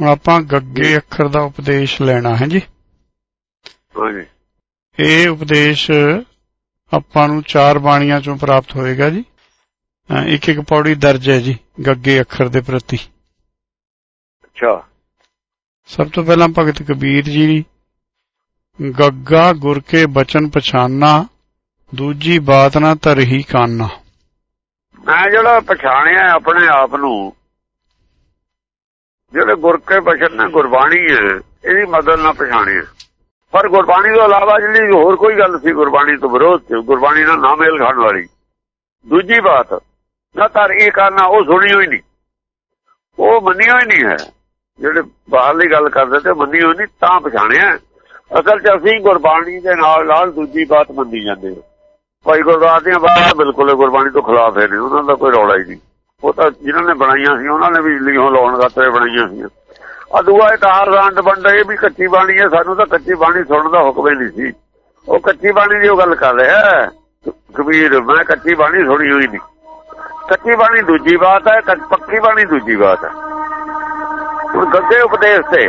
ਹੁਣ ਆਪਾਂ ਗੱਗੇ ਅੱਖਰ ਦਾ ਉਪਦੇਸ਼ ਲੈਣਾ ਹੈ ਜੀ ਹਾਂਜੀ। ਇਹ ਉਪਦੇਸ਼ ਆਪਾਂ ਨੂੰ ਚਾਰ ਬਾਣੀਆਂ ਚੋਂ ਪ੍ਰਾਪਤ ਹੋਏਗਾ ਜੀ। ਇੱਕ ਇੱਕ ਪੌੜੀ ਦਰਜ ਹੈ ਜੀ ਗੱਗੇ ਅੱਖਰ ਦੇ ਪ੍ਰਤੀ। ਅੱਛਾ। ਸਭ ਤੋਂ ਪਹਿਲਾਂ ਭਗਤ ਕਬੀਰ ਜੀ ਗੱਗਾ ਗੁਰ ਕੇ ਬਚਨ ਪਛਾਨਾ ਦੂਜੀ ਬਾਤ ਨਾ ਧਰਹੀ ਕਾਨਾ। ਮੈਂ ਜਿਹੜਾ ਪਛਾਣਿਆ ਆਪਣੇ ਆਪ ਨੂੰ ਜਿਹੜੇ ਗੁਰ ਕੇ ਬਚਨ ਨੇ, ਗੁਰਬਾਣੀ ਹੈ, ਇਹਦੀ ਮਦਦ ਨਾਲ ਪਛਾਣਿਆ ਪਰ ਗੁਰਬਾਣੀ ਤੋਂ ਇਲਾਵਾ ਜਿਹੜੀ ਹੋਰ ਕੋਈ ਗੱਲ ਸੀ, ਗੁਰਬਾਣੀ ਤੋਂ ਵਿਰੋਧ ਸੀ, ਗੁਰਬਾਣੀ ਨਾਲ ਨਾ ਮੇਲ ਖਾਣ ਵਾਲੀ। ਦੂਜੀ ਬਾਤ, ਨਾ ਤਾਂ ਇਹ ਕਰਨਾ ਉਹ ਸੁਣੀ ਹੋਈ ਨਹੀਂ। ਉਹ ਮੰਨੀ ਹੋਈ ਨਹੀਂ ਹੈ। ਜਿਹੜੇ ਬਾਹਰਲੀ ਗੱਲ ਕਰਦੇ ਤੇ ਮੰਨੀ ਹੋਈ ਨਹੀਂ, ਤਾਂ ਪਛਾਣਿਆ ਅਸਲ 'ਚ ਅਸੀਂ ਗੁਰਬਾਣੀ ਦੇ ਨਾਲ ਨਾਲ ਦੂਜੀ ਬਾਤ ਮੰਨੀ ਜਾਂਦੇ ਹਾਂ। ਭਾਈ ਗੁਰਦਾਸ ਦੀਆਂ ਬਾਤਾਂ ਬਿਲਕੁਲ ਗੁਰਬਾਣੀ ਤੋਂ ਖਿਲਾਫ ਹੈ ਨੇ ਉਹਨਾਂ ਦਾ ਕੋਈ ਰੌਲਾ ਹੀ ਨਹੀਂ। ਉਹ ਤਾਂ ਜਿਨ੍ਹਾਂ ਨੇ ਬਣਾਈਆਂ ਸੀ, ਉਹਨਾਂ ਨੇ ਵੀ ਲਿਖੋ ਲਾਉਣ ਖਾਤਰ ਬਣਾਈਆਂ ਸੀ ਆ ਦੂਆ ਰਾਂਡ ਬੰਦਾ ਇਹ ਵੀ ਕੱਚੀ ਬਾਣੀ ਹੈ, ਸਾਨੂੰ ਤਾਂ ਕੱਚੀ ਬਾਣੀ ਸੁਣਨ ਦਾ ਹੁਕਮ ਹੀ ਨਹੀਂ ਸੀ। ਉਹ ਕੱਚੀ ਬਾਣੀ ਦੀ ਉਹ ਗੱਲ ਕਰ ਰਿਹਾ ਕਬੀਰ, ਮੈਂ ਕੱਚੀ ਬਾਣੀ ਸੁਣੀ ਹੋਈ ਨਹੀਂ। ਕੱਚੀ ਬਾਣੀ ਦੂਜੀ ਬਾਤ ਹੈ ਪੱਕੀ ਬਾਣੀ ਦੂਜੀ ਬਾਤ ਹੈ। ਹੁਣ ਗੱਗੇ ਉਪਦੇਸ਼ ਤੇ,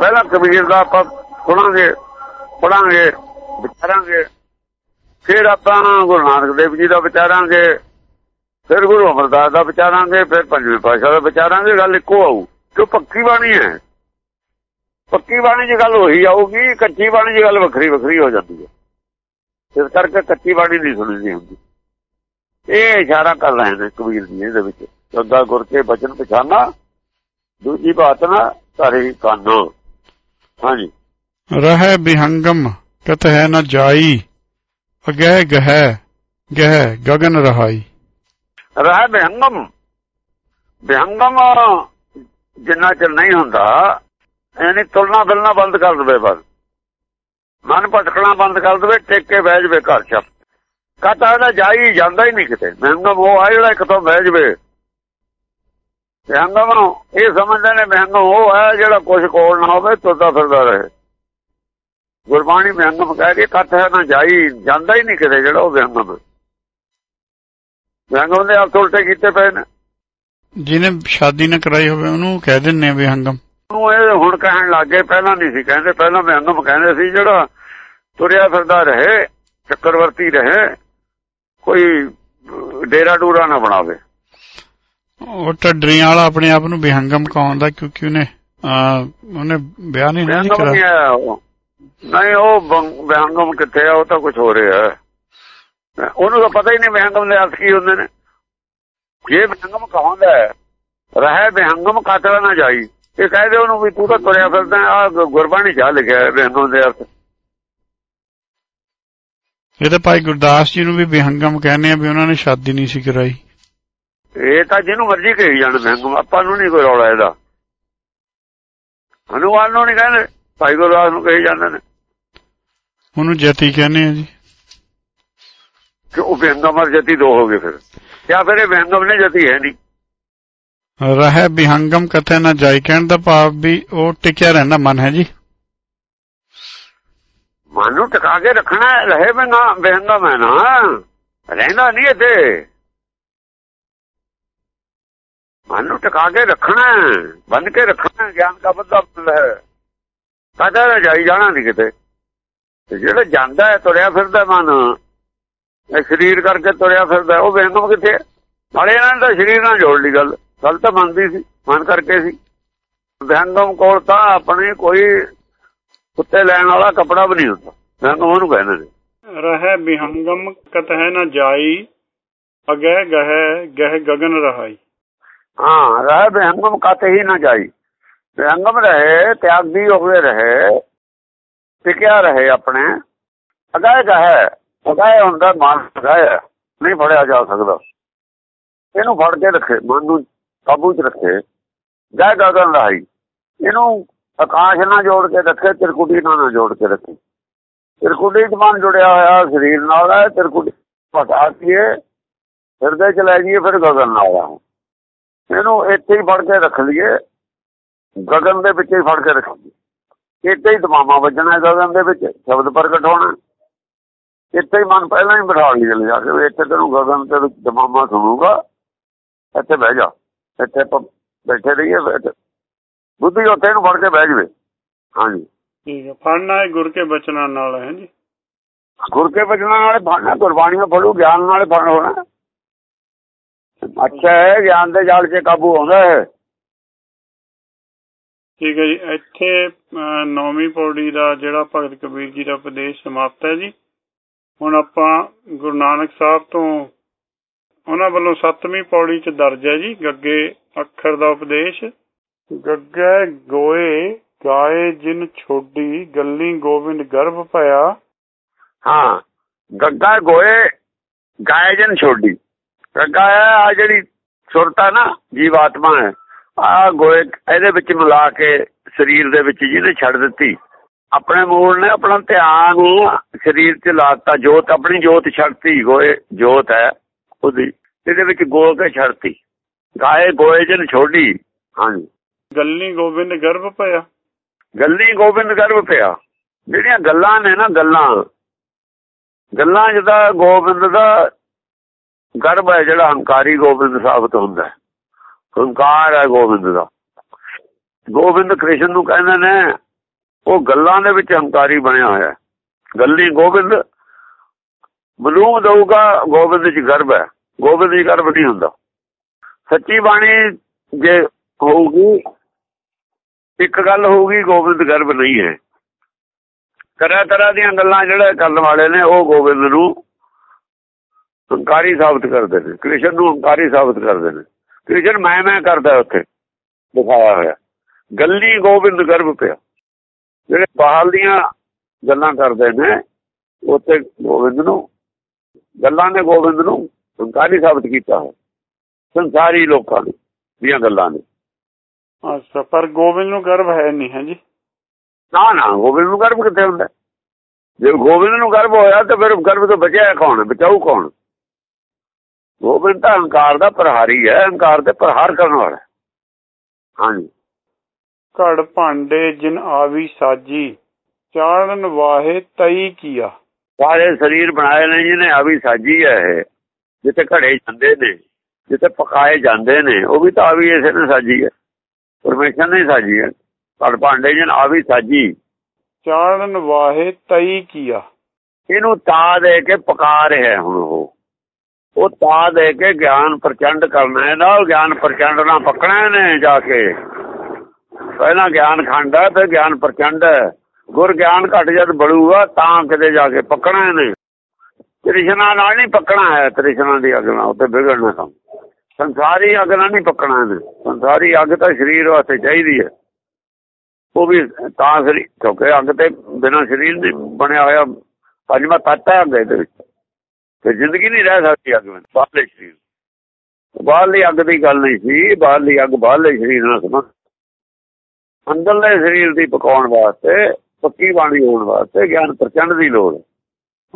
ਪਹਿਲਾਂ ਕਬੀਰ ਦਾ ਆਪਾਂ ਸੁਣਾਂਗੇ ਪੜਾਂਗੇ ਵਿਚਾਰਾਂਗੇ। ਫਿਰ ਆਪਾਂ ਗੁਰੂ ਨਾਨਕ ਦੇਵ ਜੀ ਦਾ ਵਿਚਾਰਾਂਗੇ। ਫਿਰ ਗੁਰੂ ਅਮਰਦਾਸ ਦਾ ਵਿਚਾਰਾਂਗੇ, ਫਿਰ ਪੰਜਵੇਂ ਪਾਸ਼ਾ ਦਾ ਵਿਚਾਰਾਂਗੇ, ਗੱਲ ਇੱਕੋ ਆਊ। ਕਿ ਪੱਕੀ ਬਾਣੀ ਹੈ। ਪੱਕੀ ਬਾਣੀ 'ਚ ਗੱਲ ਉਹੀ ਆਊਗੀ, ਕੱਚੀ ਬਾਣੀ 'ਚ ਗੱਲ ਵੱਖਰੀ ਵੱਖਰੀ ਹੋ ਜਾਂਦੀ ਹੈ। ਇਸ ਕਰਕੇ ਕੱਚੀ ਬਾਣੀ ਨਹੀਂ ਸੁਣੀਦੀ ਹੁੰਦੀ। ਇਹ ਇਸ਼ਾਰਾ ਕਰ ਰਹੇ ਨੇ ਕਬੀਰ ਜੀ ਇਹਦੇ ਵਿੱਚ। ਸਦਾ ਗੁਰ ਕੇ ਬਚਨ ਪਛਾਨਾ ਦੂਜੀ ਬਾਤ ਨਾ ਧਾਰੇ ਕੰਨ। ਹਾਂਜੀ। ਰਹਿ ਬਿਹੰਗਮ ਕਤ ਹੈ ਨਾ ਜਾਈ, ਅਗਹਿ ਗਹਿ ਗਹਿ ਗਗਨ ਰਹਾਈ। ਰਹਿ ਬਿਹੰਗਮ ਬਿਹੰਗਮ ਜਿੰਨਾ ਚਿਰ ਨਹੀਂ ਹੁੰਦਾ ਐਨੀ ਤੁਲਨਾ ਫਿਲਣਾ ਬੰਦ ਕਰ ਦਵੇ ਬਸ। ਮਨ ਭਟਕਣਾ ਬੰਦ ਕਰ ਦਵੇ ਟਿਕ ਕੇ ਬਹਿ ਜਵੇ ਘਰ ਚ। ਕਹਤਾ ਨਾ ਜਾਈ ਜਾਂਦਾ ਹੀ ਨਹੀਂ ਕਿਤੇ। ਬਿਹੰਗਮ ਉਹ ਆ ਜਿਹੜਾ ਇੱਕ ਤੋਂ ਬਹਿ ਜਵੇ। ਬਿਹੰਗਮ, ਇਹ ਸਮਝਦੇ ਨੇ ਬਿਹੰਗਮ, ਉਹ ਹੈ ਜਿਹੜਾ ਕੁਝ ਕੋਲ ਨਾ ਹੋਵੇ, ਤੁਰਦਾ ਫਿਰਦਾ ਰਹੇ। ਗੁਰਬਾਣੀ ਬਿਹੰਗਮ ਕਹਿ ਕੇ ਕੱਥ ਹੈ ਨਾ ਜਾਈ ਜਾਂਦਾ ਹੀ ਨਹੀਂ ਕਿਤੇ ਜਿਹੜਾ ਉਹ ਬਿਹੰਗਮ। ਬਿਹੰਗਮ ਦੇ ਅਰਥ ਉਲਟੇ ਕੀਤੇ ਪਏ ਨੇ। ਜਿਹਨੇ ਸ਼ਾਦੀ ਨਾ ਕਰਾਈ ਹੋਵੇ ਉਹਨੂੰ ਕਹਿ ਦਿੰਨੇ ਬਿਹੰਗਮ ਉਹ ਇਹ ਹੁਣ ਕਹਿਣ ਲੱਗੇ ਪਹਿਲਾਂ ਨਹੀਂ ਸੀ ਕਹਿੰਦੇ ਪਹਿਲਾਂ ਬਿਹੰਗਮ ਕਹਿੰਦੇ ਸੀ ਜਿਹੜਾ ਤੁਰਿਆ ਫਿਰਦਾ ਰਹੇ ਚੱਕਰਵਰਤੀ ਰਹੇ ਕੋਈ ਡੇਰਾ ਡੂਰਾ ਨਾ ਬਣਾਵੇ। ਉਹ ਟੱਡਰੀਆਂ ਵਾਲਾ ਆਪਣੇ ਆਪ ਨੂੰ ਬਿਹੰਗਮ ਕਹਾਉਂਦਾ ਕਿਉਂਕਿ ਉਹਨੇ ਉਹਨੇ ਵਿਆਹ ਨਹੀਂ ਨਹੀਂ ਕਰਾਇਆ। ਨਹੀਂ ਉਹ ਬਿਹੰਗਮ ਕਿੱਥੇ ਆ ਉਹ ਤਾਂ ਕੁਝ ਹੋ ਰਿਹਾ ਉਹਨੂੰ ਤਾਂ ਪਤਾ ਹੀ ਨਹੀਂ ਬਿਹੰਗਮ ਦੇ ਅਰਥ ਕੀ ਹੁੰਦੇ ਨੇ। ਜੇ ਬਿਹੰਗਮ ਕਹਾਉਂਦਾ ਰਹਿ ਬਿਹੰਗਮ ਕਾਤਲ ਨਾ ਜਾਈ। ਇਹ ਕਹਦੇ ਉਹਨੂੰ ਵੀ ਤੂੰ ਤਾਂ ਤੁਰਿਆ ਫਿਰਦਾ ਆ ਗੁਰਬਾਣੀ ਚ ਲਿਖਿਆ ਬਿਹੰਗਮ ਦੇ ਅਰਥ ਇਹ ਤਾਂ ਭਾਈ ਗੁਰਦਾਸ ਜੀ ਨੂੰ ਵੀ ਬਿਹੰਗਮ ਕਹਿੰਦੇ ਆ ਵੀ ਉਹਨਾਂ ਨੇ ਸ਼ਾਦੀ ਨਹੀਂ ਸੀ ਕਰਾਈ। ਇਹ ਤਾਂ ਜਿਹਨੂੰ ਮਰਜ਼ੀ ਕਹੀ ਜਾਣ ਬਿਹੰਗਮ ਆਪਾਂ ਨੂੰ ਨਹੀਂ ਕੋਈ ਰੌਲਾ ਇਹਦਾ। ਹਨੂਮਾਨ ਨੂੰ ਨਹੀਂ ਕਹਿੰਦੇ ਭਾਈ ਗੁਰਦਾਸ ਨੂੰ ਕਹੀ ਜਾਂਦੇ ਨੇ। ਉਹਨੂੰ ਜਤੀ ਕਹਿੰਦੇ ਆ ਜੀ। ਕਿ ਉਹ ਬਿਹੰਗਮ ਅਰ ਜਤੀ ਦੋ ਹੋ ਗਏ ਫਿਰ। ਜਾਂ ਫਿਰ ਇਹ ਬਿਹੰਗਮ ਨੇ ਜਤੀ ਹੈ ਨਹੀਂ। ਰਹਿ ਬਿਹੰਗਮ ਕਥੇ ਨਾ ਜਾਈ ਕਹਿਣ ਦਾ ਭਾਵ ਵੀ ਉਹ ਟਿਕਿਆ ਰਹਿੰਦਾ ਮਨ ਹੈ ਜੀ। ਮਨ ਨੂੰ ਟਿਕਾ ਕੇ ਰੱਖਣਾ ਰਹੇ ਬਿਨਾ ਬਿਹੰਗਮ ਹੈ ਨਾ। ਰਹਿੰਦਾ ਨਹੀਂ ਇੱਥੇ। ਮਨ ਨੂੰ ਟਿਕਾ ਕੇ ਰੱਖਣਾ ਬੰਨ ਕੇ ਰੱਖਣਾ ਗਿਆਨ ਦਾ ਬੱਦਾ ਹੈ। ਕਦਾ ਨਾ ਜਾਈ ਜਾਣਾ ਨਹੀਂ ਕਿਤੇ। ਜਿਹੜਾ ਜਾਂਦਾ ਹੈ ਤੁਰਿਆ ਫਿਰਦਾ ਮਨ। ਇਹ ਸਰੀਰ ਕਰਕੇ ਤੁਰਿਆ ਫਿਰਦਾ ਉਹ ਬਿਹੰਗਮ ਕਿੱਥੇ ਨਾਲੇ ਇਹਨਾਂ ਤਾਂ ਸਰੀਰ ਨਾਲ ਜੋੜ ਲਈ ਗੱਲ ਗੱਲ ਤਾਂ ਮੰਨਦੀ ਸੀ ਮਨ ਕਰਕੇ ਸੀ। ਬਿਹੰਗਮ ਕੋਲ ਤਾਂ ਆਪਣੇ ਕੋਈ ਕੁੱਤੇ ਲੈਣ ਵਾਲਾ ਕਪੜਾ ਵੀ ਨਹੀਂ ਹੁੰਦਾ ਬਿਹੰਗਮ ਉਹਨੂੰ ਕਹਿੰਦੇ ਨੇ ਰਹਿ ਬਿਹੰਗਮ ਕਤ ਹੈ ਨਾ ਜਾਈ ਅਗਹਿ ਗਹਿ ਗਹਿ ਗਗਨ ਰਹਾਈ। ਹਾਂ ਰਹਿ ਬਿਹੰਗਮ ਕਤ ਹੀ ਨਾ ਜਾਈ। ਬਿਹੰਗਮ ਰਹੇ ਤਿਆਗੀ ਹੋਵੇ ਰਹੇ ਟਿਕਿਆ ਰਹੇ ਆਪਣੇ ਅਗਾਇ ਗਹਿ। ਅਗਾਇ ਹੁੰਦਾ ਮਨ ਅਗਾਇ ਨਹੀਂ ਫੜਿਆ ਜਾ ਸਕਦਾ। ਇਹਨੂੰ ਫੜ ਕੇ ਰੱਖੇ, ਮਨ ਨੂੰ ਕਾਬੂ 'ਚ ਰੱਖੇ। ਜੈ ਗਗਨ ਰਹਾਈ ਇਹਨੂੰ ਆਕਾਸ਼ ਨਾਲ ਜੋੜ ਕੇ ਰੱਖੇ, ਤਿਰਕੁਟੀ ਨਾਲ ਜੋੜ ਕੇ ਰੱਖੇ। ਤਿਰਕੁਟੀ 'ਚ ਮਨ ਜੁੜਿਆ ਹੋਇਆ, ਸਰੀਰ ਨਾਲ ਹੈ, ਤਿਰਕੁਟੀ ਪਟਾ ਕੇ ਹਿਰਦੇ 'ਚ ਲੈ ਜਾਈਏ, ਫਿਰ ਗਗਨ ਨਾਲ ਆ ਇਹਨੂੰ ਇੱਥੇ ਹੀ ਫੜ ਕੇ ਰੱਖ ਲਈਏ, ਗਗਨ ਦੇ ਵਿੱਚ ਹੀ ਫੜ ਕੇ ਰੱਖੀਏ ਇੱਥੇ ਹੀ ਦਮਾਮਾ ਵੱਜਣਾ ਗਗਨ ਦੇ ਵਿੱਚ। ਸ਼ਬਦ ਪ੍ਰਗਟ ਹੋਣਾ। ਇੱਥੇ ਹੀ ਮਨ ਪਹਿਲਾਂ ਹੀ ਬਿਠਾ ਲਈ ਜਾ ਕੇ ਇੱਥੇ ਤੈਨੂੰ ਗਗਨ ਤੇ ਦਮਾਮਾ ਸੁਣੂਗਾ। ਇੱਥੇ ਬਹਿ ਜਾ। ਇੱਥੇ ਬੈਠੇ ਰਹੀਏ ਬੁੱਧੀ ਉੱਥੇ ਨੂੰ ਫੜ ਕੇ ਬਹਿ ਜਵੇ। ਹਾਂਜੀ। ਠੀਕ ਹੈ। ਫੜਨਾ ਹੈ ਗੁਰ ਕੇ ਬਚਨਾਂ ਨਾਲ ਹੈ ਜੀ। ਗੁਰ ਕੇ ਬਚਨਾਂ ਨਾਲੇ ਫੜਨਾ ਗੁਰਬਾਣੀ ਨੂੰ ਫੜੂ ਗਿਆਨ ਨਾਲੇ ਫੜ ਹੋਣਾ। ਅੱਛਾ ਹੈ ਗਿਆਨ ਦੇ ਜਾਲ 'ਚ ਕਾਬੂ ਆਉਂਦਾ ਹੈ ਠੀਕ ਹੈ ਜੀ। ਇੱਥੇ ਨੌਵੀਂ ਪੌੜੀ ਦਾ ਜਿਹੜਾ ਭਗਤ ਕਬੀਰ ਜੀ ਦਾ ਉਪਦੇਸ਼ ਸਮਾਪਤ ਹੈ ਜੀ। ਹੁਣ ਆਪਾਂ ਗੁਰੂ ਨਾਨਕ ਸਾਹਿਬ ਤੋਂ ਉਹਨਾਂ ਵੱਲੋਂ ਸੱਤਵੀਂ ਪੌੜੀ 'ਚ ਦਰਜ ਹੈ ਜੀ ਗੱਗੇ ਅੱਖਰ ਦਾ ਉਪਦੇਸ਼। ਗੱਗੇ ਗੋਏ ਗਾਏ ਜਿਨ ਛੋਡੀ ਗੱਲੀ ਗੋਬਿੰਦ ਗਰਭ ਭਇਆ। ਹਾਂ ਗੱਗਾ ਗੋਏ ਗਾਇਜਨ ਛੋਡੀ। ਗੱਗਾ ਆ ਜਿਹੜੀ ਸੁਰਤਾ ਨਾ ਜੀਵਾਤਮਾ ਹੈ। ਆ ਗੋਏ ਇਹਦੇ ਵਿੱਚ ਮਿਲਾ ਕੇ ਸਰੀਰ ਦੇ ਵਿੱਚ ਜਿਹਨੇ ਛੱਡ ਦਿੱਤੀ ਆਪਣੇ ਮੂਲ ਨੇ ਆਪਣਾ ਧਿਆਨ ਸਰੀਰ 'ਚ ਲਾਤਾ ਜੋਤ ਆਪਣੀ ਜੋਤ ਛੱਡਤੀ ਗੋਏ ਜੋਤ ਹੈ ਉਹਦੀ ਇਹਦੇ ਵਿੱਚ ਗੋ ਕੇ ਛੱਡਤੀ। ਗਾਏ ਗੋਏ ਜਨ ਛੋਡੀ। ਹਾਂਜੀ। ਗੱਲੀ ਗੋਬਿੰਦ ਗਰਭ ਭਇਆ ਗੱਲੀ ਗੋਬਿੰਦ ਗਰਭ ਪਿਆ। ਜਿਹੜੀਆਂ ਗੱਲਾਂ ਨੇ ਨਾ ਗੱਲਾਂ ਗੱਲਾਂ ਜਿਹਦਾ ਗੋਬਿੰਦ ਦਾ ਗਰਭ ਹੈ ਜਿਹੜਾ ਹੰਕਾਰੀ ਗੋਬਿੰਦ ਸਾਬਤ ਹੁੰਦਾ ਹੈ। ਹੰਕਾਰ ਹੈ ਗੋਬਿੰਦ ਦਾ। ਗੋਬਿੰਦ ਕ੍ਰਿਸ਼ਨ ਨੂੰ ਕਹਿੰਦੇ ਨੇ ਉਹ ਗੱਲਾਂ ਦੇ ਵਿੱਚ ਹੰਕਾਰੀ ਬਣਿਆ ਹੋਇਆ ਹੈ। ਗੱਲੀ ਗੋਬਿੰਦ। ਬਲੂਮ ਦਊਗਾ, ਗੋਬਿੰਦ ਚ ਗਰਭ ਹੈ। ਗੋਬਿੰਦ ਚ ਗਰਭ ਨਹੀਂ ਹੁੰਦਾ। ਸੱਚੀ ਬਾਣੀ ਜੇ ਹੋਊਗੀ, ਇੱਕ ਗੱਲ ਹੋਊਗੀ, ਗੋਬਿੰਦ ਗਰਭ ਨਹੀਂ ਹੈ। ਤਰ੍ਹਾਂ ਤਰ੍ਹਾਂ ਦੀਆਂ ਗੱਲਾਂ ਜਿਹੜਾ ਕਰਨ ਵਾਲੇ ਨੇ, ਉਹ ਗੋਬਿੰਦ ਨੂੰ ਹੰਕਾਰੀ ਸਾਬਤ ਕਰਦੇ ਨੇ। ਕ੍ਰਿਸ਼ਨ ਨੂੰ ਹੰਕਾਰੀ ਸਾਬਤ ਕਰਦੇ ਨੇ। ਕ੍ਰਿਸ਼ਨ ਮੈਂ ਮੈਂ ਕਰਦਾ ਉੱਥੇ, ਦਿਖਾਇਆ ਹੋਇਆ। ਗੱਲੀ ਗੋਬਿੰਦ ਗਰਭ ਪਿਆ। ਜਿਹੜੇ ਬਾਹਰ ਦੀਆਂ ਗੱਲਾਂ ਕਰਦੇ ਨੇ ਉੱਥੇ ਗੋਬਿੰਦ ਨੂੰ ਗੱਲਾਂ ਨੇ ਗੋਬਿੰਦ ਨੂੰ ਹੰਕਾਰੀ ਸਾਬਤ ਕੀਤਾ ਹੈ ਸੰਸਾਰੀ ਲੋਕਾਂ ਨੇ ਦੀਆਂ ਗੱਲਾਂ ਨੇ। ਅੱਛਾ ਪਰ ਗੋਬਿੰਦ ਨੂੰ ਗਰਭ ਹੈ ਨਹੀਂ ਹੈ ਜੀ? ਨਾ ਨਾ ਗੋਬਿੰਦ ਨੂੰ ਗਰਭ ਕਿੱਥੇ ਹੁੰਦਾ? ਜੇ ਗੋਬਿੰਦ ਨੂੰ ਗਰਭ ਹੋਇਆ ਤਾਂ ਫਿਰ ਗਰਭ ਤੋਂ ਬਚਿਆ ਕੌਣ ਬਚਾਊ ਕੌਣ? ਗੋਬਿੰਦ ਤਾਂ ਹੰਕਾਰ ਦਾ ਪ੍ਰਹਾਰੀ ਹੈ ਹੰਕਾਰ ਤੇ ਪ੍ਰਹਾਰ ਕਰਨ ਵਾਲਾ। ਹਾਂਜੀ। ਘੜ ਭਾਂਡੇ ਜਿਨ ਆਵੀ ਸਾਜੀ ਚਾੜਨ ਵਾਹੇ ਤਈ ਕੀਆ। ਸਾਰੇ ਸਰੀਰ ਬਣਾਏ ਨੇ ਜਿਹਨੇ ਆ ਵੀ ਸਾਜੀ ਹੈ ਇਹ ਜਿੱਥੇ ਘੜੇ ਜਾਂਦੇ ਨੇ ਜਿੱਥੇ ਪਕਾਏ ਜਾਂਦੇ ਨੇ ਉਹ ਵੀ ਤਾਂ ਆ ਵੀ ਇਸੇ ਨੇ ਸਾਜੀ ਹੈ। ਪਰਮੇਸ਼ਰ ਨੇ ਸਾਜੀ ਹੈ। ਪਰ ਭਾਂਡੇ ਜਨ ਆ ਵੀ ਸਾਜੀ। ਚਾੜਨ ਵਾਹੇ ਤਈ ਕੀਆ। ਇਹਨੂੰ ਤਾ ਦੇ ਕੇ ਪਕਾ ਰਿਹਾ ਹੁਣ ਉਹ। ਉਹ ਤਾ ਦੇ ਕੇ ਗਿਆਨ ਪ੍ਰਚੰਡ ਕਰਨਾ ਹੈ ਨਾ ਗਿਆਨ ਪ੍ਰਚੰਡ ਨਾਲ ਪਕਣਾ ਨੇ ਜਾ ਕੇ। ਪਹਿਲਾਂ ਗਿਆਨ ਖੰਡ ਹੈ ਤੇ ਗਿਆਨ ਪ੍ਰਚੰਡ ਹੈ। ਗੁਰ ਗਿਆਨ ਘਟ ਜਦ ਬੜੂਗਾ ਤਾਂ ਕਿਤੇ ਜਾ ਕੇ ਪਕਣਾ ਨੇ ਤ੍ਰਿਸ਼ਨਾ ਨਾਲ ਨਹੀਂ ਪਕਣਾ ਹੈ, ਤ੍ਰਿਸ਼ਨਾ ਦੀ ਅੱਗ ਨਾਲ ਉੱਤੇ ਵਿਗੜਨਾ ਕੰਮ। ਸੰਸਾਰੀ ਅੱਗ ਨਹੀਂ ਪਕਣਾ ਨੇ ਸੰਸਾਰੀ ਅੱਗ ਤਾਂ ਸਰੀਰ ਵਾਸਤੇ ਚਾਹੀਦੀ ਹੈ। ਉਹ ਵੀ ਤਾਂ ਸਰੀਰ ਕਿਉਂਕਿ ਅੱਗ ਤੇ ਬਿਨਾਂ ਸਰੀਰ ਦੇ ਬਣਿਆ ਹੋਇਆ ਪੰਜਵਾਂ ਤੱਤ ਹੈ ਅੱਗ ਦੇ ਵਿੱਚ। ਤੇ ਜ਼ਿੰਦਗੀ ਨਹੀਂ ਰਹਿ ਸਕਦੀ ਅੱਗ ਵਿੱਚ, ਬਾਹਰਲੇ ਸਰੀਰ। ਬਾਹਰਲੀ ਅੱਗ ਦੀ ਗੱਲ ਨਹੀਂ ਸੀ, ਬਾਹਰਲੀ ਅੱਗ ਬਾਹਰਲੇ ਸਰੀਰ ਨਾਲ ਸੰਬੰਧ ਅੰਦਰਲੇ ਸਰੀਰ ਦੀ ਪਕਾਉਣ ਵਾਸਤੇ ਪੱਕੀ ਬਾਣੀ ਹੋਣ ਵਾਸਤੇ ਗਿਆਨ ਪ੍ਰਚੰਡ ਦੀ ਲੋੜ ਹੈ।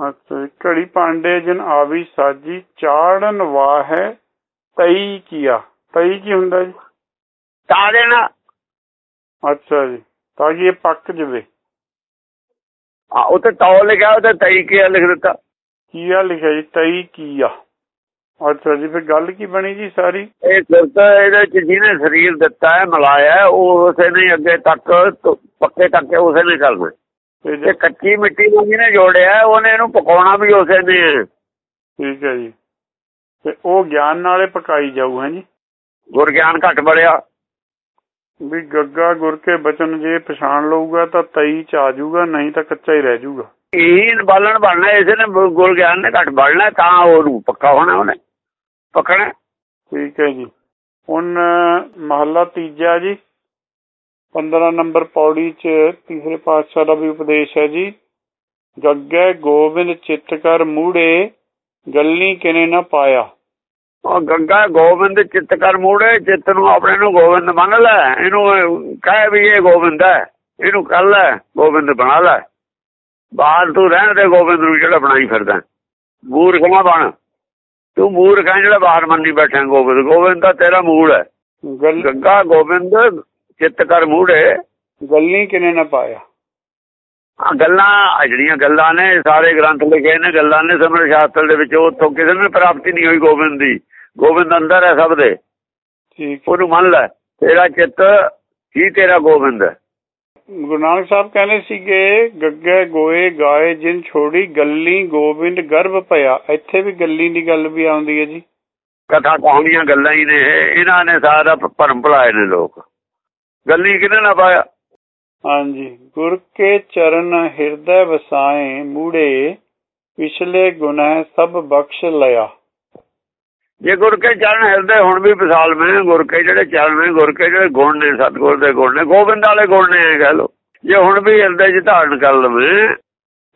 ਅੱਛਾ। ਘੜੀ ਭਾਂਡੇ ਜਿਨ ਆਵੀ ਸਾਜੀ ਚਾੜਨ ਵਾਹੇ ਤਈ ਕੀਆ। ਤਈ ਕੀ ਹੁੰਦਾ ਜੀ? ਤਾਂ ਦੇਣਾ। ਅੱਛਾ ਜੀ। ਤਾਂ ਕਿ ਇਹ ਪੱਕ ਜਵੇ। ਆ ਉੱਤੇ ਤੌ ਲਿਖਿਆ ਉਹਤੇ ਤਈ ਕੀ ਲਿਖ ਦਿੱਤਾ। ਕੀਆ ਲਿਖਿਆ ਜੀ ਤਈ ਕੀਆ। ਅੱਛਾ ਜੀ ਫਿਰ ਗੱਲ ਕੀ ਬਣੀ ਜੀ ਸਾਰੀ? ਇਹ ਸਿਰਤ ਇਹਦੇ ਚ ਜਿਹਨੇ ਸਰੀਰ ਦਿੱਤਾ ਹੈ ਮਿਲਾਇਆ ਉਹ ਉਸੇ ਨੇ ਅੱਗੇ ਤੱਕ ਪੱਕੇ ਤੱਕ ਉਸੇ ਨੇ ਕਰਨਾ ਤੇ ਕੱਚੀ ਮਿੱਟੀ ਨੂੰ ਜਿਹਨੇ ਜੋੜਿਆ ਉਹਨੇ ਇਹਨੂੰ ਪਕਾਉਣਾ ਵੀ ਉਸੇ ਨੇ। ਠੀਕ ਹੈ ਜੀ। ਤੇ ਉਹ ਗਿਆਨ ਨਾਲੇ ਪਕਾਈ ਜਾਊ ਹੈ ਜੀ? ਗੁਰ ਗਿਆਨ ਘਟ ਬੜਿਆ। ਵੀ ਗੱਗਾ ਗੁਰ ਕੇ ਬਚਨ ਜੇ ਪਛਾਣ ਲਊਗਾ ਤਾਂ ਤਈ ਚ ਆ ਜਾਊਗਾ ਨਹੀਂ ਤਾਂ ਕੱਚਾ ਹੀ ਰਹਿ ਜਾਊਗਾ ਇਹੀ ਬਾਲਣ ਬਣਨਾ ਇਸੇ ਨੇ ਗੁਰ ਗਿਆਨ ਨੇ ਘਟ ਬੜਨਾ ਤਾਂ ਉਹਨੂੰ ਪੱਕਾ ਹੋਣਾ ਉਹਨੇ। ਪਕਣਾ ਠੀਕ ਹੈ ਜੀ। ਹੁਣ ਮਹੱਲਾ ਤੀਜਾ ਜੀ। 15 ਨੰਬਰ ਪੌੜੀ 'ਚ ਤੀਸਰੇ ਪਾਤਸ਼ਾਹ ਦਾ ਵੀ ਉਪਦੇਸ਼ ਹੈ ਜੀ। ਗੱਗੇ ਗੋਬਿੰਦ ਚਿੱਤ ਕਰ ਮੂੜੇ ਗੱਲੀ ਕਿਨੇ ਨਾ ਪਾਇਆ। ਉਹ ਗੰਗਾ ਗੋਬਿੰਦ ਚਿੱਤ ਕਰ ਮੂੜੇ ਚਿੱਤ ਨੂੰ ਆਪਣੇ ਨੂੰ ਗੋਬਿੰਦ ਮੰਨ ਲੈ। ਇਹਨੂੰ ਕਹਿ ਵੀ ਇਹ ਗੋਬਿੰਦ ਹੈ। ਇਹਨੂੰ ਕਰ ਲੈ ਗੋਬਿੰਦ ਬਣਾ ਲੈ। ਬਾਹਰ ਤੂੰ ਰਹਿਣ ਦੇ ਗੋਬਿੰਦ ਨੂੰ ਜਿਹੜਾ ਬਣਾਈ ਫਿਰਦਾ। ਮੂਰਖ ਬਣ। ਤੂੰ ਮੂਰਖ ਹੈ ਜਿਹੜਾ ਬਾਹਰ ਮੰਨੀ ਬੈਠਾ ਗੋਬਿੰਦ। ਗੋਬਿੰਦ ਤਾਂ ਤੇਰਾ ਮੂਲ ਹੈ। ਗੰਗਾ ਗੋਬਿੰਦ ਚਿੱਤ ਕਰ ਮੂੜੇ ਗੱਲੀ ਕਿਨੇ ਨਾ ਪਾਇਆ। ਆ ਗੱਲਾਂ ਜਿਹੜੀਆਂ ਗੱਲਾਂ ਨੇ ਸਾਰੇ ਗ੍ਰੰਥ ਲਿਖੇ ਨੇ ਗੱਲਾਂ ਨੇ ਸਮਰ ਸ਼ਾਸਤਰ ਦੇ ਵਿੱਚ ਉੱਥੋਂ ਕਿਸੇ ਨੂੰ ਪ੍ਰਾਪਤੀ ਨਹੀਂ ਹੋਈ ਗੋਬਿੰਦ ਦੀ। ਗੋਬਿੰਦ ਅੰਦਰ ਹੈ ਸਭ ਦੇ। ਠੀਕ। ਉਹਨੂੰ ਮੰਨ ਲੈ ਤੇਰਾ ਚਿੱਤ ਹੀ ਤੇਰਾ ਗੋਬਿੰਦ ਹੈ। ਗੁਰੂ ਨਾਨਕ ਸਾਹਿਬ ਕਹਿੰਦੇ ਸੀਗੇ ਗੱਗੇ ਗੋਏ ਗਾਏ ਜਿਨ ਛੋੜੀ ਗੱਲੀ ਗੋਬਿੰਦ ਗਰਭ ਭਇਆ। ਇੱਥੇ ਵੀ ਗੱਲੀ ਦੀ ਗੱਲ ਵੀ ਆਉਂਦੀ ਹੈ ਜੀ। ਕਥਾ ਕਹਾਣੀਆਂ ਗੱਲਾਂ ਹੀ ਨੇ ਇਹ। ਇਹਨਾਂ ਨੇ ਸਾਰਾ ਭਰਮ ਭੁਲਾਏ ਨੇ ਲੋਕ। ਗੱਲੀ ਕਿਹਨੇ ਨਾ ਪਾਇਆ? ਹਾਂਜੀ। ਗੁਰ ਕੇ ਚਰਨ ਹਿਰਦੈ ਵਸਾਏ ਮੂੜੇ ਪਿਛਲੇ ਗੁਨਾਹ ਸਭ ਬਖਸ਼ ਲਿਆ। ਜੇ ਗੁਰ ਕੇ ਚਰਨ ਹਿਰਦੇ, ਹੁਣ ਵੀ ਵਿਸਾਲ ਮੈਂ ਗੁਰ ਕੇ ਜਿਹੜੇ ਚਰਨ ਨੇ ਗੁਰ ਕੇ ਜਿਹੜੇ ਗੁਣ ਨੇ, ਸਤਗੁਰ ਦੇ ਗੁਣ ਨੇ, ਗੋਬਿੰਦ ਵਾਲੇ ਗੁਣ ਨੇ ਇਹ ਕਹਿ ਲੋ ਜੇ ਹੁਣ ਵੀ ਹਿਰਦੇ 'ਚ ਧਾਰਨ ਕਰ ਲਵੇਂ,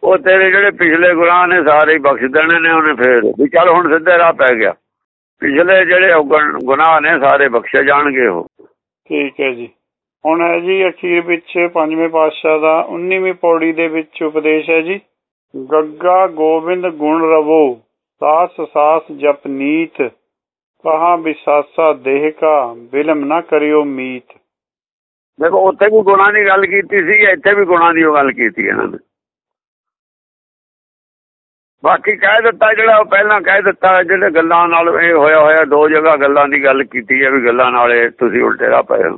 ਉਹ ਤੇਰੇ ਜਿਹੜੇ ਪਿਛਲੇ ਗੁਨਾਹ ਨੇ ਸਾਰੇ ਬਖਸ਼ ਦੇਣੇ ਨੇ ਉਹਨੇ ਫੇਰ, ਵੀ ਚੱਲ ਹੁਣ ਸਿੱਧੇ ਰਾਹ ਪੈ ਗਿਆ। ਪਿਛਲੇ ਜਿਹੜੇ ਗੁਨਾਹ ਨੇ, ਸਾਰੇ ਬਖਸ਼ੇ ਜਾਣਗੇ ਉਹ। ਠੀਕ ਹੈ ਜੀ। ਹੁਣ ਹੈ ਜੀ ਅਖੀਰ ਵਿੱਚ ਪੰਜਵੇਂ ਪਾਤਸ਼ਾਹ ਦਾ 19ਵੀਂ ਪੌੜੀ ਦੇ ਵਿੱਚ ਉਪਦੇਸ਼ ਹੈ ਜੀ। ਗੱਗਾ ਗੋਬਿੰਦ ਗੁਣ ਰਵੋ, ਸਾਸ ਸਾਸ ਜਪ ਨੀਤ। ਕਹਾ ਵਿਸਾਸਾ ਦੇਹ ਕਾ ਬਿਲਮ ਨਾ ਕਰਿਓ ਮੀਤ। ਦੇਖੋ, ਉੱਥੇ ਵੀ ਗੁਣਾਂ ਦੀ ਗੱਲ ਕੀਤੀ ਸੀ, ਇੱਥੇ ਵੀ ਗੁਣਾਂ ਦੀ ਗੱਲ ਕੀਤੀ ਇਹਨਾਂ ਨੇ। ਬਾਕੀ ਕਹਿ ਦਿੱਤਾ ਜਿਹੜਾ ਉਹ ਪਹਿਲਾਂ ਕਹਿ ਦਿੱਤਾ, ਜਿਹੜੇ ਗੱਲਾਂ ਨਾਲ ਇਹ ਹੋਇਆ ਹੋਇਆ, ਦੋ ਜਗ੍ਹਾ ਗੱਲਾਂ ਦੀ ਗੱਲ ਕੀਤੀ ਹੈ ਵੀ ਗੱਲਾਂ ਨਾਲ ਇਹ ਤੁਸੀਂ ਉਲਟੇ ਰਾਹ ਪਏ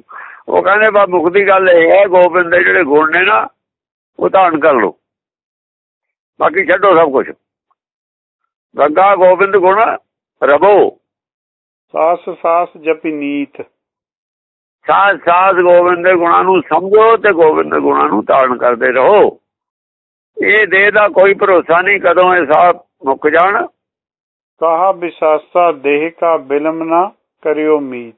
ਉਹ ਕਹਿੰਦੇ ਬਾ ਮੁੱਖ ਦੀ ਗੱਲ ਇਹ ਹੈ, ਗੋਬਿੰਦ ਦੇ ਜਿਹੜੇ ਗੁਣ ਨੇ ਨਾ, ਉਹ ਧਾਰਨ ਕਰ ਲੋ ਬਾਕੀ ਛੱਡੋ ਸਭ ਕੁਝ ਗੰਗਾ ਗੋਬਿੰਦ ਗੁਣ ਰਬੋ ਸਾਸ ਸਾਸ ਜਪੀ ਨੀਤ। ਸਾਥ ਸਾਥ ਗੋਬਿੰਦ ਦੇ ਗੁਣਾਂ ਨੂੰ ਸਮਝੋ ਤੇ ਗੋਬਿੰਦ ਦੇ ਗੁਣਾਂ ਨੂੰ ਧਾਰਨ ਕਰਦੇ ਰਹੋ। ਇਹ ਦੇਹ ਦਾ ਕੋਈ ਭਰੋਸਾ ਨਹੀਂ ਕਦੋਂ ਇਹ ਸਾਹ ਮੁੱਕ ਜਾਣ। ਕਹਾ ਵਿਸਾਸਾ ਦੇਹ ਕਾ ਬਿਲਮ ਨਾ ਕਰਿਓ ਮੀਤ।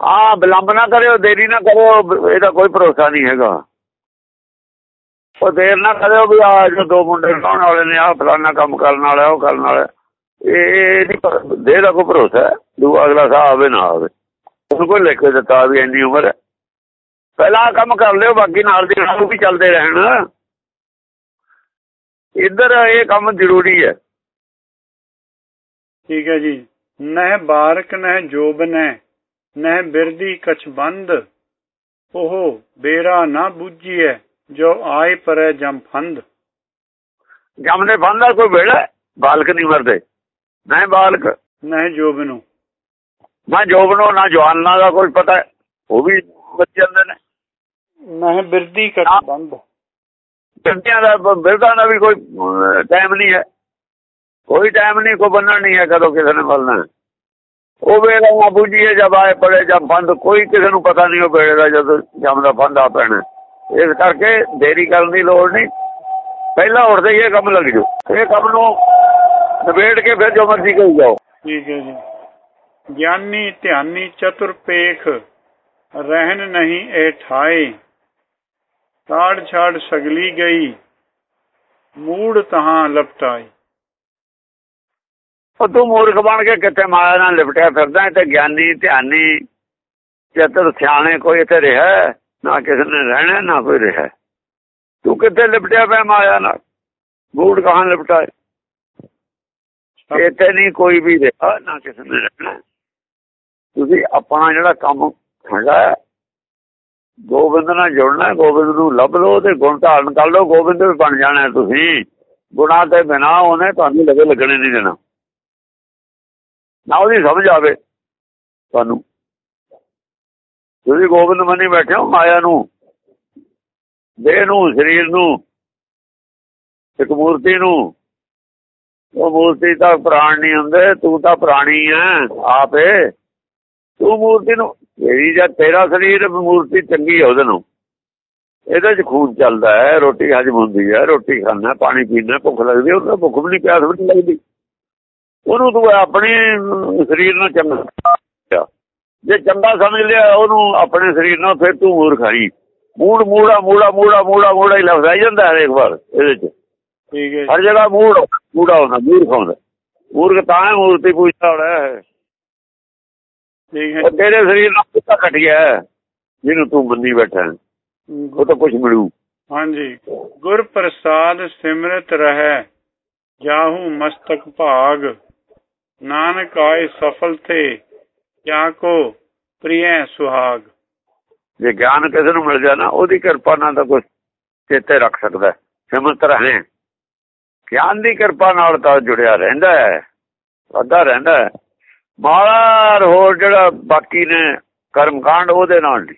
ਹਾਂ ਵਿਲੰਬ ਨਾ ਕਰਿਓ ਦੇਰੀ ਨਾ ਕਰਿਓ ਇਹਦਾ ਕੋਈ ਭਰੋਸਾ ਨਹੀਂ ਹੈਗਾ। ਉਹ ਦੇਰ ਨਾ ਕਰਿਓ ਵੀ ਆ ਜੋ ਦੋ ਮੁੰਡੇ ਲਾਉਣ ਵਾਲੇ ਨੇ ਆ ਫਲਾਨਾ ਕੰਮ ਕਰਨ ਵਾਲਾ ਉਹ ਕਰਨ ਵਾਲਾ। ਇਹ ਨਹੀਂ ਦੇਰ ਦਾ ਕੋਈ ਭਰੋਸਾ ਦੂਆ ਅਗਲਾ ਸਾਹ ਆਵੇ ਨਾ ਆਵੇ। ਉਹਨੂੰ ਕੋਈ ਲਿਖ ਕੇ ਦਿੱਤਾ ਵੀ ਇੰਨੀ ਉਮਰ ਹੈ। ਪਹਿਲਾਂ ਕੰਮ ਕਰ ਲਿਓ ਬਾਕੀ ਨਾਲ ਦੇ ਨਾਲ ਵੀ ਚੱਲਦੇ ਰਹਿਣ। ਇੱਧਰ ਇਹ ਕੰਮ ਜ਼ਰੂਰੀ ਹੈ। ਠੀਕ ਹੈ ਜੀ। ਨਹਿ ਬਾਰਕ ਨਹਿ ਜੋਬ ਨਹਿ ਬਿਰਦੀ ਕਛ ਬੰਦ। ਉਹ ਬੇਰਾ ਨਾ ਬੁੱਝੀਐ ਜੋ ਆਏ ਪਰੈ ਜਮ ਫੰਦ। ਜਮਨੇ ਬੰਦਾ ਕੋਈ ਵੇੜਾ ਬਾਲਕ ਨਹੀਂ ਮਰਦੇ। ਨਾ ਬਾਲਕ। ਨਹਿ ਜੋਬ ਨੂੰ ਨਾ ਜੋਬਨੋ ਨਾ ਜਵਾਨਾਂ ਦਾ ਕੋਈ ਪਤਾ। ਉਹ ਵੀ ਬੱਚ ਜਾਂਦੇ ਨੇ। ਨਹਿ ਬਿਰਦੀ ਕਛ ਬੰਦ। ਬੰਦਿਆਂ ਦਾ ਬਿਰਦਾਂ ਦਾ ਵੀ ਕੋਈ ਟਾਈਮ ਨਹੀਂ ਹੈ। ਕੋਈ ਟਾਈਮ ਨਹੀਂ ਕੋਈ ਬੰਨਣ ਨਹੀਂ ਹੈ ਕਦੋਂ ਕਿਸੇ ਨੇ ਬਲਣਾ ਉਹ ਵੇਲੇ ਨਾ ਬੁਝੀਏ ਜਦ ਆਏ ਪੜੇ ਜਦ ਬੰਦ ਕੋਈ ਕਿਸੇ ਨੂੰ ਪਤਾ ਨਹੀਂ ਉਹ ਵੇਲੇ ਦਾ ਜਦੋਂ ਜਮ ਦਾ ਬੰਦ ਆ ਪੈਣਾ ਇਸ ਕਰਕੇ ਦੇਰੀ ਕਰਨ ਦੀ ਲੋੜ ਨਹੀਂ। ਪਹਿਲਾਂ ਉੱਠਦੇ ਇਹ ਕੰਮ ਲੱਗ ਜਾਓ। ਇਹ ਕੰਮ ਨੂੰ ਨਿਬੇੜ ਕੇ ਫਿਰ ਜੋ ਮਰਜ਼ੀ ਕਰੀ ਜਾਓ। ਠੀਕ ਹੈ ਜੀ। ਗਿਆਨੀ ਧਿਆਨੀ ਚਤੁਰ ਪੇਖ ਰਹਿਣ ਨਹੀਂ ਇਹ ਠਾਏ। ਤਾੜ ਛਾੜ ਸਗਲੀ ਗਈ ਮੂੜ ਤਹਾਂ ਲਪਟਾਈ। ਉਹ ਤੂੰ ਮੂਰਖ ਬਣ ਕੇ ਕਿੱਥੇ ਮਾਇਆ ਨਾਲ ਲਿਪਟਿਆ ਫਿਰਦਾ ਤੇ ਗਿਆਨੀ ਧਿਆਨੀ ਚਤੁਰ ਸਿਆਣੇ ਕੋਈ ਇੱਥੇ ਰਿਹਾ? ਨਾ ਕਿਸੇ ਨੇ ਰਹਿਣਾ ਨਾ ਕੋਈ ਰਿਹਾ ਤੂੰ ਕਿੱਥੇ ਲਿਪਟਿਆ ਪਿਆ ਮਾਇਆ ਨਾਲ? ਮੂੜ ਕਹਾਂ ਲਿਪਟਾਏ? ਇੱਥੇ ਨਹੀਂ ਕੋਈ ਵੀ ਰਿਹਾ, ਨਾ ਕਿਸੇ ਨੇ ਰਹਿਣਾ। ਤੁਸੀਂ ਆਪਣਾ ਜਿਹੜਾ ਕੰਮ ਹੈਗਾ ਗੋਬਿੰਦ ਨਾਲ ਜੁੜਨਾ, ਗੋਬਿੰਦ ਨੂੰ ਲੱਭ ਲਓ ਤੇ ਗੁਣ ਧਾਰਨ ਕਰ ਲਓ, ਗੋਬਿੰਦ ਵੀ ਬਣ ਜਾਣਾ ਤੁਸੀਂ। ਗੁਣਾ ਤੇ ਬਿਨਾ ਉਹਨੇ ਤੁਹਾਨੂੰ ਲੱਗੇ ਲੱਗਣੇ ਨਹੀਂ ਦੇਣਾ। ਨਾ ਉਹਦੀ ਸਮਝ ਆਵੇ ਤੁਹਾਨੂੰ। ਤੁਸੀਂ ਗੋਬਿੰਦ ਮੰਨੀ ਬੈਠੇ ਹੋ ਮਾਇਆ ਨੂੰ, ਦੇਹ ਨੂੰ, ਸਰੀਰ ਨੂੰ ਇੱਕ ਮੂਰਤੀ ਨੂੰ ਉਹ ਮੂਰਤੀ ਤਾਂ ਪ੍ਰਾਣ ਨਹੀਂ ਹੁੰਦੇ ਤੂੰ ਤਾਂ ਪ੍ਰਾਣੀ ਹੈ ਆਪੇ। ਤੂੰ ਮੂਰਤੀ ਨੂੰ ਤੇਰੀ ਜਾਂ ਤੇਰਾ ਸਰੀਰ ਮੂਰਤੀ ਚੰਗੀ ਹੈ ਉਹਦੇ ਨੂੰ। ਇਹਦੇ 'ਚ ਖੂਨ ਚੱਲਦਾ ਹੈ ਰੋਟੀ ਹਜਮ ਹੁੰਦੀ ਹੈ ਰੋਟੀ ਖਾਣਾ ਪਾਣੀ ਪੀਣਾ ਭੁੱਖ ਲੱਗਦੀ ਉਹਨੂੰ ਭੁੱਖ ਵੀ ਨਹੀਂ ਪਿਆਸ ਵੀ ਨਹੀਂ ਲੱਗਦੀ। ਉਹਨੂੰ ਤੂੰ ਆਪਣੇ ਸਰੀਰ ਨਾਲ ਚੰਗਾ ਜੇ ਚੰਗਾ ਸਮਝ ਲਿਆ ਉਹਨੂੰ ਆਪਣੇ ਸਰੀਰ ਨਾਲ ਫਿਰ ਤੂੰ ਮੂਰਖ ਆਈ ਮੂੜ ਮੂੜਾ ਮੂੜਾ ਮੂੜਾ ਮੂੜਾ ਮੂੜਾ ਹੀ ਲਫ਼ਜ਼ ਆ ਜਾਂਦਾ ਹਰੇਕ ਵਾਰ ਇਹਦੇ 'ਚ। ਠੀਕ ਹੈ ਹਰ ਜਗ੍ਹਾ ਮੂੜ ਮੂੜਾ ਹੁੰਦਾ ਮੂਰਖ ਹੁੰਦਾ। ਮੂਰਖ ਤਾਂ ਹੈ ਮੂਰਤੀ ਪੂਜਦਾ ਹੋਣਾ ਹੈ। ਠੀਕ ਹੈ। ਤੇਰੇ ਸਰੀਰ ਨਾਲ ਕਿੱਥਾ ਘਟਿਆ ਹੈ, ਜਿਹਨੂੰ ਤੂੰ ਮੰਨੀ ਬੈਠਾ। ਉਹ ਤਾਂ ਕੁਝ ਮਿਲੂ। ਹਾਂਜੀ। ਗੁਰ ਪ੍ਰਸਾਦ ਸਿਮਰਤ ਰਹਿ ਜਾਹੂ ਮਸਤਕ ਭਾਗ। ਨਾਨਕ ਆਏ ਸਫਲ ਥੇ ਕਿਆ ਕੋ ਪ੍ਰਿਯ ਸੁਹਾਗ। ਜੇ ਗਿਆਨ ਕਿਸੇ ਨੂੰ ਮਿਲ ਜਾ ਨਾ ਉਹਦੀ ਕਿਰਪਾ ਨਾਲ ਤਾਂ ਕੁਝ ਚੇਤੇ ਰੱਖ ਸਕਦਾ। ਸਿਮਰਤ ਰਹੇ। ਗਿਆਨ ਦੀ ਕਿਰਪਾ ਨਾਲ ਤਾਂ ਜੁੜਿਆ ਰਹਿੰਦਾ ਹੈ ਵਾਧਾ ਰਹਿੰਦਾ ਹੈ। ਮਾਲਾ ਹੋਰ ਜਿਹੜਾ ਬਾਕੀ ਨੇ ਕਰਮ ਕਾਂਡ ਉਹਦੇ ਨਾਲ ਨਹੀਂ।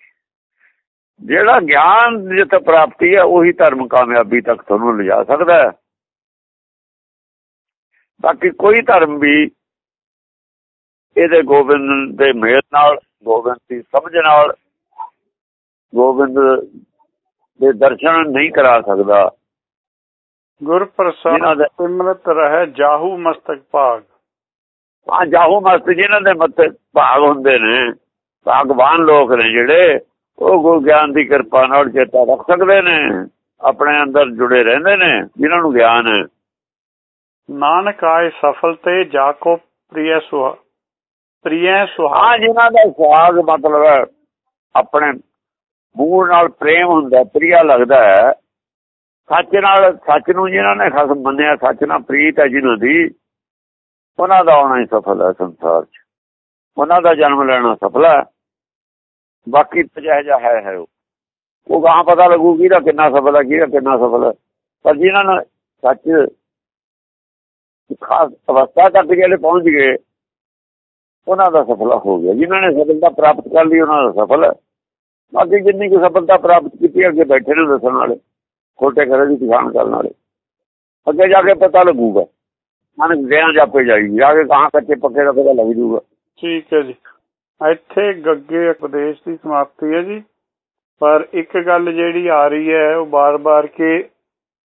ਜਿਹੜਾ ਗਿਆਨ ਜਿੱਤ ਪ੍ਰਾਪਤੀ ਹੈ, ਉਹੀ ਧਰਮ ਕਾਮਯਾਬੀ ਤੱਕ ਤੁਹਾਨੂੰ ਲਿਜਾ ਸਕਦਾ ਹੈ। ਬਾਕੀ ਕੋਈ ਧਰਮ ਵੀ ਇਹਦੇ ਗੋਬਿੰਦ ਦੇ ਮੇਲ ਨਾਲ, ਗੋਬਿੰਦ ਦੀ ਸਮਝ ਨਾਲ, ਗੋਬਿੰਦ ਦੇ ਦਰਸ਼ਨ ਨਹੀਂ ਕਰਾ ਸਕਦਾ। ਗੁਰ ਪ੍ਰਸਾਦ ਸਿਮਰਤ ਰਹਿ ਜਾਹੂ ਮਸਤਕ ਭਾਗ। ਆ ਜਾਹੂ ਮਸਤ ਜਿਨ੍ਹਾਂ ਦੇ ਮੱਥੇ ਭਾਗ ਹੁੰਦੇ ਨੇ ਭਾਗਵਾਨ ਲੋਕ ਨੇ ਜਿਹੜੇ ਉਹ ਗੁਰ ਗਿਆਨ ਦੀ ਕਿਰਪਾ ਨਾਲ ਚੇਤਾ ਰੱਖ ਸਕਦੇ ਨੇ ਆਪਣੇ ਅੰਦਰ ਜੁੜੇ ਰਹਿੰਦੇ ਨੇ ਜਿਨ੍ਹਾਂ ਨੂੰ ਗਿਆਨ ਹੈ। ਨਾਨਕ ਆਏ ਸਫਲ ਤੇ ਜਾ ਕੋ ਪ੍ਰਿਯ ਸੁਹਾ ਪ੍ਰਿਯ ਸੁਹਾ ਜਿਨ੍ਹਾਂ ਦਾ ਸੁਹਾਗ ਮਤਲਬ ਆਪਣੇ ਮੂਲ ਨਾਲ ਪ੍ਰੇਮ ਹੁੰਦਾ ਪ੍ਰਿਆ ਲੱਗਦਾ ਹੈ ਸੱਚ ਨਾਲ, ਸੱਚ ਨੂੰ ਜਿਨ੍ਹਾਂ ਨੇ ਖਸ ਮੰਨਿਆ, ਸੱਚ ਨਾਲ ਪ੍ਰੀਤ ਹੈ ਜਿਨ੍ਹਾਂ ਦੀ, ਉਹਨਾਂ ਦਾ ਆਉਣਾ ਹੀ ਸਫਲ ਹੈ ਸੰਸਾਰ 'ਚ। ਉਹਨਾਂ ਦਾ ਜਨਮ ਲੈਣਾ ਸਫਲ ਹੈ। ਬਾਕੀ ਤਜਹ ਹੈ ਹੈ ਉਹ। ਗਾਂ ਪਤਾ ਲੱਗੂ ਕਿਹਦਾ ਕਿੰਨਾ ਸਫਲ ਹੈ, ਕਿਹਦਾ ਕਿੰਨਾ ਸਫਲ ਹੈ। ਪਰ ਜਿਨ੍ਹਾਂ ਨੇ ਸੱਚ ਖਾਸ ਅਵਸਥਾ ਤੱਕ ਜਿਹੜੇ ਪਹੁੰਚ ਗਏ, ਉਹਨਾਂ ਦਾ ਸਫਲ ਹੋ ਗਿਆ। ਜਿਨ੍ਹਾਂ ਨੇ ਸਫਲਤਾ ਪ੍ਰਾਪਤ ਕਰ ਲਈ, ਉਹਨਾਂ ਦਾ ਸਫਲ ਹੈ। ਬਾਕੀ ਜਿੰਨੀ ਕੁ ਸਫਲਤਾ ਪ੍ਰਾਪਤ ਕੀਤੀ, ਅੱਗੇ ਬੈਠੇ ਨੇ ਦੱਸਣ ਵਾਲੇ। ਖੋਟੇ ਘਰੇ ਦੀ ਪਛਾਣ ਕਰਨ ਵਾਲੇ। ਅੱਗੇ ਜਾ ਕੇ ਪਤਾ ਲੱਗੂਗਾ। ਮਨ ਗਿਆ ਜਾਪੇ ਜਾਈ ਜਾ ਕੇ ਕਹਾਂ ਕੱਚੇ ਪੱਕੇ ਦਾ ਪਤਾ ਲੱਗ ਜੂਗਾ। ਠੀਕ ਹੈ ਜੀ। ਇੱਥੇ ਗੱਗੇ ਉਪਦੇਸ਼ ਦੀ ਸਮਾਪਤੀ ਹੈ ਜੀ। ਪਰ ਇੱਕ ਗੱਲ ਜਿਹੜੀ ਆ ਰਹੀ ਹੈ ਉਹ ਬਾਰ-ਬਾਰ ਕਿ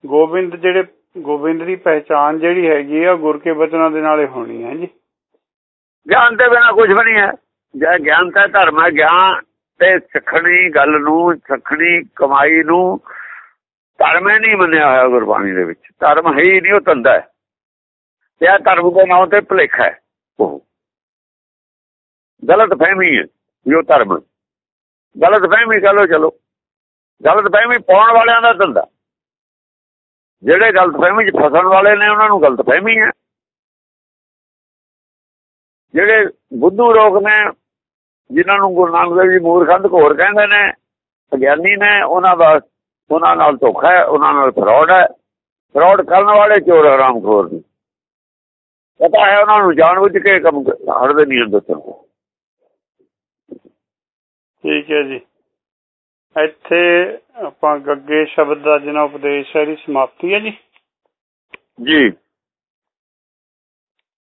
ਗੋਬਿੰਦ ਜਿਹੜੇ ਗੋਬਿੰਦ ਦੀ ਪਹਿਚਾਨ ਜਿਹੜੀ ਹੈਗੀ ਆ ਗੁਰ ਕੇ ਬਚਨਾਂ ਦੇ ਨਾਲੇ ਹੋਣੀ ਹੈ ਜੀ। ਗਿਆਨ ਦੇ ਬਿਨਾ ਕੁਝ ਵੀ ਨਹੀਂ ਹੈ। ਜੇ ਗਿਆਨ ਤਾਂ ਧਰਮ ਹੈ ਗਿਆਨ ਤੇ ਸਿੱਖਣੀ ਗੱਲ ਨੂੰ ਸਿੱਖਣੀ ਕਮਾਈ ਨੂੰ ਧਰਮ ਹੀ ਨਹੀਂ ਮੰਨਿਆ ਹੋਇਆ ਗੁਰਬਾਣੀ ਦੇ ਵਿੱਚ। ਧਰਮ ਹੈ ਹੀ ਨਹੀਂ, ਉਹ ਧੰਦਾ ਹੈ। ਤੇ ਇਹ ਧਰਮ ਦੇ ਨਾਮ ਤੇ ਭੁਲੇਖਾ ਹੈ ਉਹ ਗਲਤ ਫਹਿਮੀ ਹੈ ਜੋ ਧਰਮ ਗਲਤ ਫਹਿਮੀ ਕਹ ਲੋ ਚਲੋ। ਗਲਤ ਫਹਿਮੀ ਪਾਉਣ ਵਾਲਿਆਂ ਦਾ ਧੰਦਾ। ਜਿਹੜੇ ਗਲਤ ਫਹਿਮੀ 'ਚ ਫਸਣ ਵਾਲੇ ਨੇ, ਉਹਨਾਂ ਨੂੰ ਗਲਤ ਫਹਿਮੀ ਹੈ। ਜਿਹੜੇ ਬੁੱਧੂ ਲੋਕ ਨੇ, ਜਿਨ੍ਹਾਂ ਨੂੰ ਗੁਰੂ ਨਾਨਕ ਦੇਵ ਜੀ ਮੂਰਖੰਦ ਘੋਰ ਕਹਿੰਦੇ ਨੇ, ਅਗਿਆਨੀ ਨੇ, ਉਹਨਾਂ ਦਾ ਉਹਨਾਂ ਨਾਲ ਧੋਖਾ ਹੈ ਉਹਨਾਂ ਨਾਲ ਫਰਾਡ ਹੈ। ਫਰਾਡ ਕਰਨ ਵਾਲੇ ਚੋਰ ਹਰਾਮਖੋਰ ਨੇ ਪਤਾ ਹੈ ਉਹਨਾਂ ਨੂੰ ਜਾਣਬੁੱਝ ਕੇ ਕੰਮ ਹੜਦੇ ਨਹੀਂ ਹੁੰਦੇ ਤੋਂ। ਠੀਕ ਹੈ ਜੀ। ਇੱਥੇ ਆਪਾਂ ਗੱਗੇ ਸ਼ਬਦ ਦਾ ਜਿਹਨਾਂ ਉਪਦੇਸ਼ ਹੈ ਦੀ ਸਮਾਪਤੀ ਹੈ ਜੀ। ਜੀ।